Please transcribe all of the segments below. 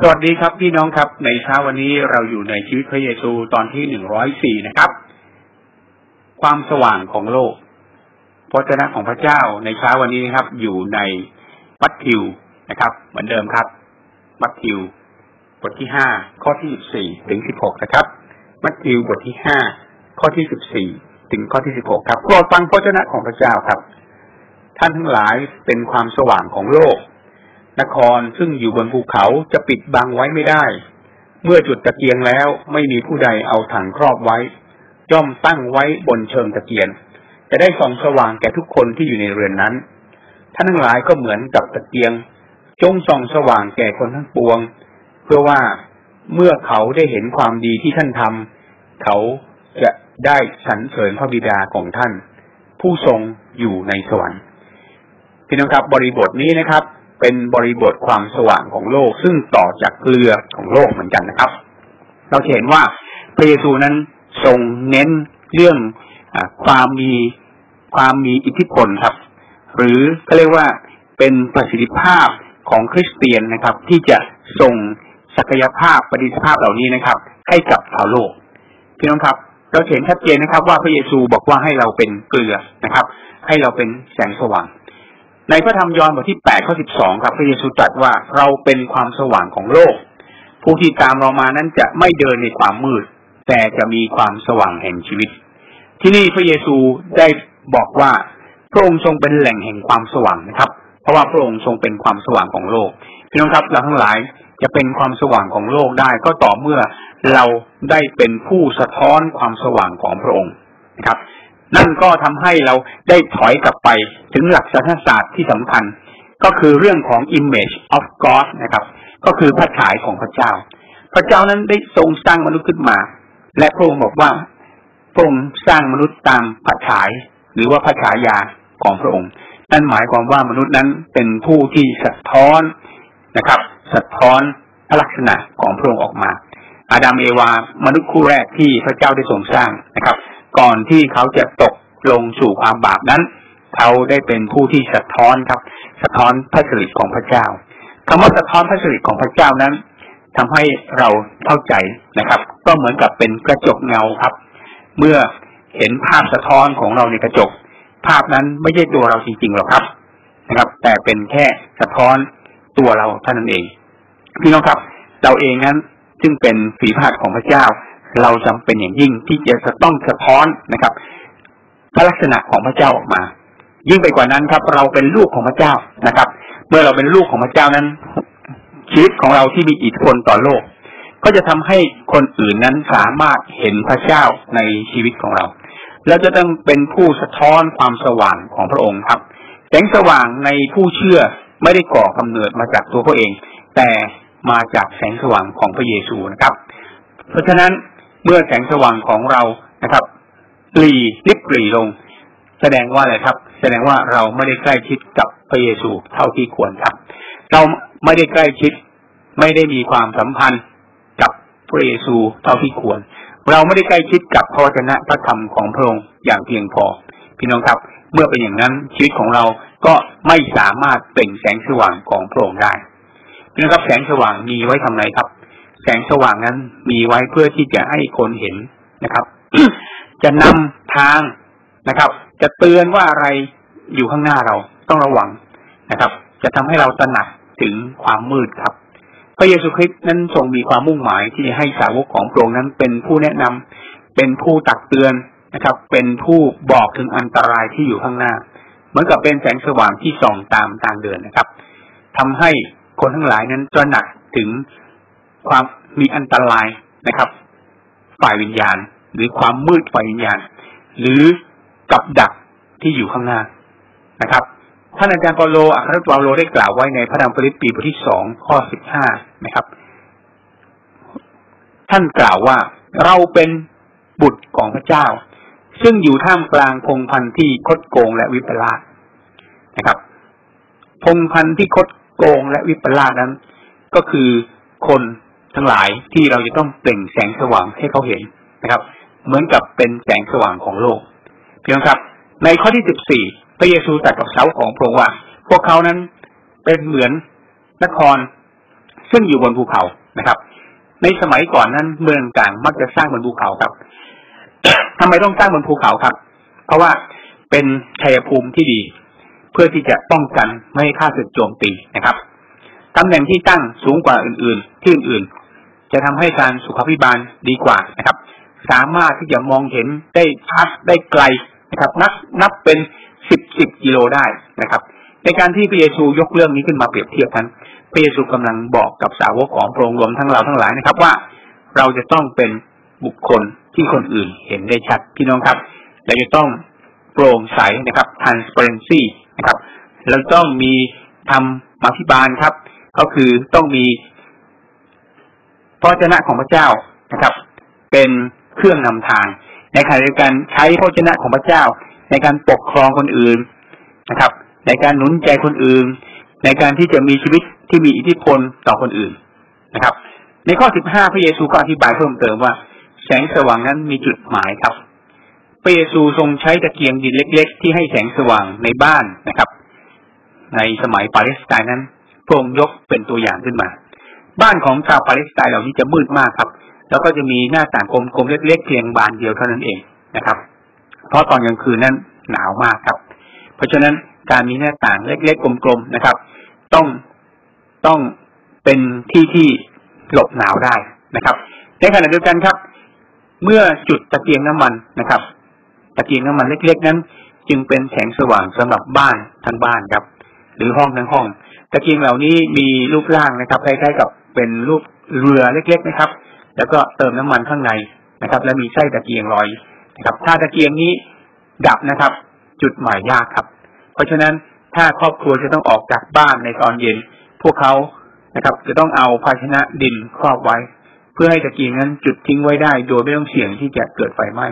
สวัสดีครับพี่น้องครับ ในเช้าวันนี้เราอยู่ในชีวิตพระเยซูตอนที่หนึ่งร้อยสี่นะครับ ความสว่างของโลกพระเจ้าของพระเจ้าในเช้าวันนี้นะครับ อยู่ในมัทธิวนะครับ เหมือนเดิมครับ มัทธิว บทที่ห้าข้อที่สิบสี่ถึงสิบหกนะครับ มัทธิวบทที่ห้าข้อที่สิบสี่ถึงข้อที่สิบหกครับโปรดฟังพระเจ้าของพระเจ้าครับ ท่านทั้งหลายเป็นความสว่างของโลก นครซึ่งอยู่บนภูเขาจะปิดบังไว้ไม่ได้ เมื่อจุดตะเกียงแล้วไม่มีผู้ใดเอาถังครอบไว้ ย่อมตั้งไว้บนเชิงตะเกียงจะได้ส่องสว่างแก่ทุกคนที่อยู่ในเรือนนั้นท่านทั้งหลายก็เหมือนกับตะเกียง จงส่องสว่างแก่คนทั้งปวง เพื่อว่าเมื่อเขาได้เห็นความดีที่ท่านทำเขาจะได้สรรเสริญพระบิดาของท่าน ผู้ทรงอยู่ในสวรรค์พี่น้องครับบริบทนี้นะครับ เป็นบริบทความสว่างของโลก ซึ่งต่อจากเกลือของโลกเหมือนกันนะครับ เราเห็นว่าพระเยซูนั้นทรงเน้นเรื่องอความมีความมีอิทธิพลครับ หรือก็เรียกว่าเป็นประสิทธิภาพของคริสเตียนนะครับ ที่จะส่งศักยภาพประสิทธิภาพเหล่านี้นะครับ ให้กับชาวโลกพี่น้องครับเราเห็นชัดเจนนะครับ ว่าพระเยซูบอกว่าให้เราเป็นเกลือนะครับ ให้เราเป็นแสงสว่าง ในพระธรรมยอห์นบทที่แปดข้อสิบสองครับพระเยซูตรัสว่าเราเป็นความสว่างของโลก ผู้ที่ตามเรามานั้นจะไม่เดินในความมืด แต่จะมีความสว่างแห่งชีวิต ที่นี่พระเยซูได้บอกว่าพระองค์ทรงเป็นแหล่งแห่งความสว่างนะครับ เพราะว่าพระองค์ทรงเป็นความสว่างของโลกพี่น้องครับเราทั้งหลายจะเป็นความสว่างของโลกได้ก็ต่อเมื่อเราได้เป็นผู้สะท้อนความสว่างของพระองค์นะครับ นั่นก็ทำให้เราได้ถอยกลับไปถึงหลักศาสนศาสตร์ที่สำคัญ ก็คือเรื่องของ image of God นะครับ ก็คือพระฉายของพระเจ้า พระเจ้านั้นได้ทรงสร้างมนุษย์ขึ้นมา และพระองค์บอกว่าพระองค์สร้างมนุษย์ตามพระฉาย หรือว่าพระฉายาของพระองค์ นั่นหมายความว่ามนุษย์นั้นเป็นผู้ที่สะท้อนนะครับ สะท้อนลักษณะของพระองค์ออกมา อาดัมเอวามนุษย์คู่แรกที่พระเจ้าได้ทรงสร้างนะครับ ก่อนที่เขาจะตกลงสู่ความบาปนั้น เขาได้เป็นผู้ที่สะท้อนครับ สะท้อนพระสิริของพระเจ้าคำว่าสะท้อนพระสิริของพระเจ้านั้นทำให้เราเข้าใจนะครับ ก็เหมือนกับเป็นกระจกเงาครับ เมื่อเห็นภาพสะท้อนของเราในกระจก ภาพนั้นไม่ใช่ตัวเราจริงๆหรอกครับนะครับ แต่เป็นแค่สะท้อนตัวเราเท่านั้นเองพี่น้องครับ เราเองนั้นจึงเป็นฝีพาดของพระเจ้า เราจำเป็นอย่างยิ่งที่จะต้องสะท้อนนะครับ พระลักษณะของพระเจ้าออกมา ยิ่งไปกว่านั้นครับ เราเป็นลูกของพระเจ้านะครับ เมื่อเราเป็นลูกของพระเจ้านั้น ชีวิตของเราที่มีอิทธิพลต่อโลก ก็จะทำให้คนอื่นนั้นสามารถเห็นพระเจ้าในชีวิตของเราเราจะต้องเป็นผู้สะท้อนความสว่างของพระองค์ครับแสงสว่างในผู้เชื่อไม่ได้ก่อกำเนิดมาจากตัวเขาเอง แต่มาจากแสงสว่างของพระเยซูนะครับ เพราะฉะนั้น เมื่อแสงสว่างของเรานะครับปลีลิบปลีลง แสดงว่าอะไรครับ แสดงว่าเราไม่ได้ใกล้ชิดกับพระเยซูเท่าที่ควรครับ เราไม่ได้ใกล้ชิด ไม่ได้มีความสัมพันธ์กับพระเยซูเท่าที่ควร เราไม่ได้ใกล้ชิดกับพระวจนะพระธรรมของพระองค์อย่างเพียงพอ พี่น้องครับ เมื่อเป็นอย่างนั้นชีวิตของเราก็ไม่สามารถเป็นแสงสว่างของพระองค์ได้พี่น้องครับแสงสว่างมีไว้ทำไรครับ แสงสว่างนั้นมีไว้เพื่อที่จะให้คนเห็นนะครับ จะนำทางนะครับ จะเตือนว่าอะไรอยู่ข้างหน้าเราต้องระวังนะครับ จะทำให้เราตระหนักถึงความมืดครับ พระเยซูคริสต์นั้นทรงมีความมุ่งหมายที่จะให้สาวกของพระองค์นั้นเป็นผู้แนะนำเป็นผู้ตักเตือนนะครับ เป็นผู้บอกถึงอันตรายที่อยู่ข้างหน้า เหมือนกับเป็นแสงสว่างที่ส่องตามทางเดินนะครับทำให้คนทั้งหลายนั้นตระหนักถึง ความมีอันตรายนะครับ ฝ่ายวิญญาณ หรือความมืดฝ่ายวิญญาณ หรือกับดักที่อยู่ข้างหน้านะครับท่านอาจารย์เปาโลอัครเปาโลได้กล่าวไว้ในพระธรรมฟิลิปปีบทที่สองข้อสิบห้านะครับ ท่านกล่าวว่าเราเป็นบุตรของพระเจ้า ซึ่งอยู่ท่ามกลางพงศ์พันธุ์ที่คดโกงและวิปลาสนะครับพงศ์พันธุ์ที่คดโกงและวิปลาสนั้น ก็คือคน ทั้งหลายที่เราจะต้องเปล่งแสงสว่างให้เขาเห็นนะครับ เหมือนกับเป็นแสงสว่างของโลกเพียงครับ ในข้อที่สิบสี่พระเยซูตรัสกับเสาของพระองค์ว่า พวกเขานั้นเป็นเหมือนนคร ซึ่งอยู่บนภูเขานะครับ ในสมัยก่อนนั้นเมืองต่างมักจะสร้างบนภูเขาครับทำไมต้องสร้างบนภูเขาครับ เพราะว่าเป็นชัยภูมิที่ดี เพื่อที่จะป้องกันไม่ให้ข้าศึกโจมตีนะครับตำแหน่งที่ตั้งสูงกว่าอื่น ๆ ที่อื่น จะทำให้การสุขภิบาลดีกว่านะครับ สามารถที่จะมองเห็นได้ชัดได้ไกลนะครับ นับนับเป็นสิบสิบกิโลได้นะครับ ในการที่พระเยซูยกเรื่องนี้ขึ้นมาเปรียบเทียบกันพระเยซูกำลังบอกกับสาวกของพระองค์รวมทั้งเราทั้งหลายนะครับว่าเราจะต้องเป็นบุคคลที่คนอื่นเห็นได้ชัดพี่น้องครับเราจะต้องโปร่งใสนะครับ transparency นะครับเราต้องมีทำมาพิบาลครับ ก็คือต้องมี ระเจ้าของพระเจ้านะครับ เป็นเครื่องนำทาง ในขณะเดียวกันใช้พระเจ้าของพระเจ้า ในการปกครองคนอื่นนะครับ ในการหนุนใจคนอื่น ในการที่จะมีชีวิตที่มีอิทธิพลต่อคนอื่นนะครับ ในข้อสิบห้าพระเยซูก็อธิบายเพิ่มเติมว่า แสงสว่างนั้นมีจุดหมายครับพระเยซูทรงใช้ตะเกียงดินเล็ก ๆ ที่ให้แสงสว่างในบ้านนะครับ ในสมัยปาเลสไตน์นั้นพระองค์ยกเป็นตัวอย่างขึ้นมา บ้านของชาวปาเลสไตน์เหล่านี้จะมืดมากครับ แล้วก็จะมีหน้าต่างกลมๆเล็กๆเพียงบานเดียวเท่านั้นเองนะครับ เพราะตอนกลางคืนนั้นหนาวมากครับ เพราะฉะนั้นการมีหน้าต่างเล็กๆกลมๆนะครับ ต้องต้องเป็นที่ที่หลบหนาวได้นะครับในขณะเดียวกันครับ เมื่อจุดตะเกียงน้ำมันนะครับ ตะเกียงน้ำมันเล็ก ๆ นั้น จึงเป็นแสงสว่างสำหรับบ้านทั้งบ้านครับ หรือห้องทั้งห้อง ตะเกียงเหล่านี้มีรูปร่างนะครับคล้ายๆกับเป็นรูปเรือเล็กๆนะครับ แล้วก็เติมน้ำมันข้างในนะครับ และมีไส้ตะเกียงลอยนะครับ ถ้าตะเกียงนี้ดับนะครับ จุดหมายยากครับ เพราะฉะนั้นถ้าครอบครัวจะต้องออกจากบ้านในตอนเย็น พวกเขานะครับ จะต้องเอาภาชนะดินครอบไว้ เพื่อให้ตะเกียงนั้นจุดทิ้งไว้ได้ โดยไม่ต้องเสี่ยงที่จะเกิดไฟไหม้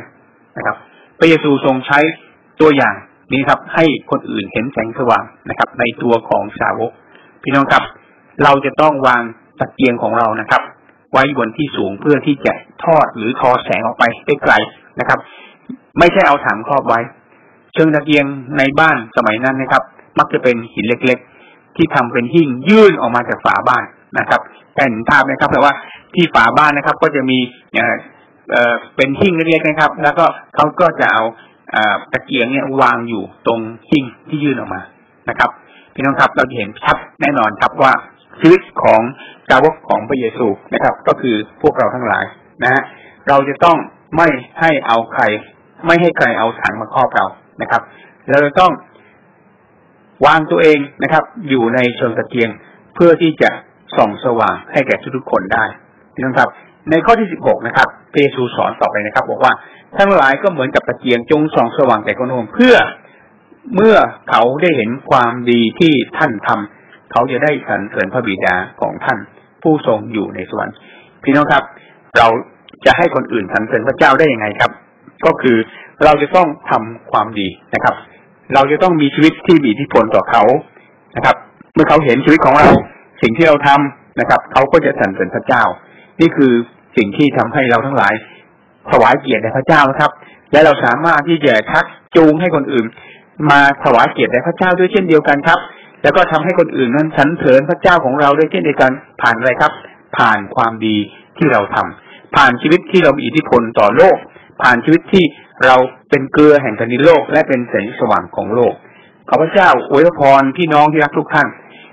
นะครับพระเยซูทรงใช้ตัวอย่างนี้ครับ ให้คนอื่นเห็นแสงสว่างนะครับ ในตัวของสาวก พี่น้องครับ เราจะต้องวางตะเกียงของเรานะครับ ไว้บนที่สูงเพื่อที่จะทอดหรือทอแสงออกไปได้ไกลนะครับ ไม่ใช่เอาถังครอบไว้ เชิงตะเกียงในบ้านสมัยนั้นนะครับ มักจะเป็นหินเล็กๆ ที่ทำเป็นหิ้งยื่นออกมาจากฝาบ้านนะครับแต่เห็นภาพนะครับแต่ว่าที่ฝาบ้านนะครับ ก็จะมีเอ่อเป็นหิ้งเล็กๆนะครับ แล้วก็เขาก็จะเอาตะเกียงเนี่ยวางอยู่ตรงหิ้งที่ยื่นออกมานะครับ พี่น้องครับเราเห็นชัดแน่นอนครับว่าชีวิตของสาวกของพระเยซูนะครับ ก็คือพวกเราทั้งหลายนะฮะเราจะต้องไม่ให้เอาใคร ไม่ให้ใครเอาถังมาครอบเรานะครับเราจะต้องวางตัวเองนะครับ อยู่ในเชิงตะเกียงเพื่อที่จะส่องสว่างให้แก่ทุกๆคนได้พี่น้องครับ ในข้อที่สิบหกนะครับเปซูสอนต่อไปนะครับ บอกว่าทั้งหลายก็เหมือนกับตะเกียงจงส่องสว่างแก่คนอื่นเพื่อ เมื่อเขาได้เห็นความดีที่ท่านทำเขาจะได้สรรเสริญพระบิดาของท่าน ผู้ทรงอยู่ในสวรรค์พี่น้องครับ เราจะให้คนอื่นสรรเสริญพระเจ้าได้ยังไงครับ ก็คือเราจะต้องทำความดีนะครับ เราจะต้องมีชีวิตที่มีอิทธิพลต่อเขานะครับ เมื่อเขาเห็นชีวิตของเรา สิ่งที่เราทำนะครับ เขาก็จะสรรเสริญพระเจ้า นี่คือสิ่งที่ทำให้เราทั้งหลายถวายเกียรติแด่พระเจ้านะครับ และเราสามารถที่จะชักจูงให้คนอื่น มาถวายเกียรติแด่พระเจ้าด้วยเช่นเดียวกันครับ แล้วก็ทำให้คนอื่นนั้นสรรเสริญพระเจ้าของเราด้วยเช่นเดียวกันผ่านอะไรครับ ผ่านความดีที่เราทำผ่านชีวิตที่เรามีอิทธิพลต่อโลก ผ่านชีวิตที่เราเป็นเกลือแห่งแผ่นดินโลก และเป็นแสงสว่างของโลกขอพระเจ้าอวยพรพี่น้องที่รักทุกท่าน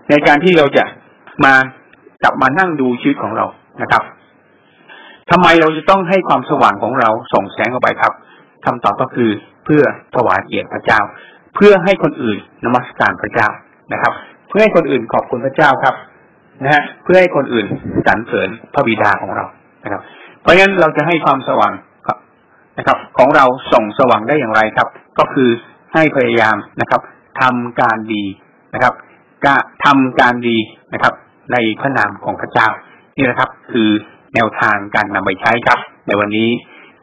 ในการที่เราจะมากลับมานั่งดูชีวิตของเรานะครับทำไมเราจะต้องให้ความสว่างของเราส่องแสงออกไปครับคำตอบก็คือเพื่อถวายเกียรติพระเจ้า เพื่อให้คนอื่นนมัสการพระเจ้านะครับ เพื่อให้คนอื่นขอบคุณพระเจ้าครับนะฮะเพื่อให้คนอื่นสรรเสริญพระบิดาของเรานะครับ เพราะฉะนั้นเราจะให้ความสว่างนะครับ ของเราส่องสว่างได้อย่างไรครับ ก็คือให้พยายามนะครับทำการดีนะครับก็ทำการดีนะครับ ในพระนามของพระเจ้านี่นะครับ คือแนวทางการนำไปใช้ครับ ในวันนี้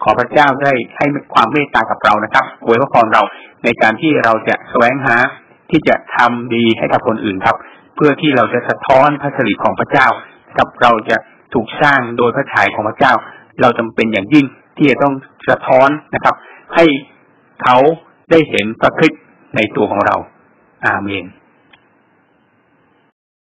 ขอพระเจ้าได้ให้ความเมตตากับเรานะครับอวยพรเราในการที่เราจะแสวงหาที่จะทำดีให้กับคนอื่นครับ เพื่อที่เราจะสะท้อนพระสิริของพระเจ้ากับเราจะถูกสร้างโดยพระฉายของพระเจ้า เราจำเป็นอย่างยิ่งที่จะต้องสะท้อนนะครับ ให้เขาได้เห็นพระคริสต์ในตัวของเรา อาเมน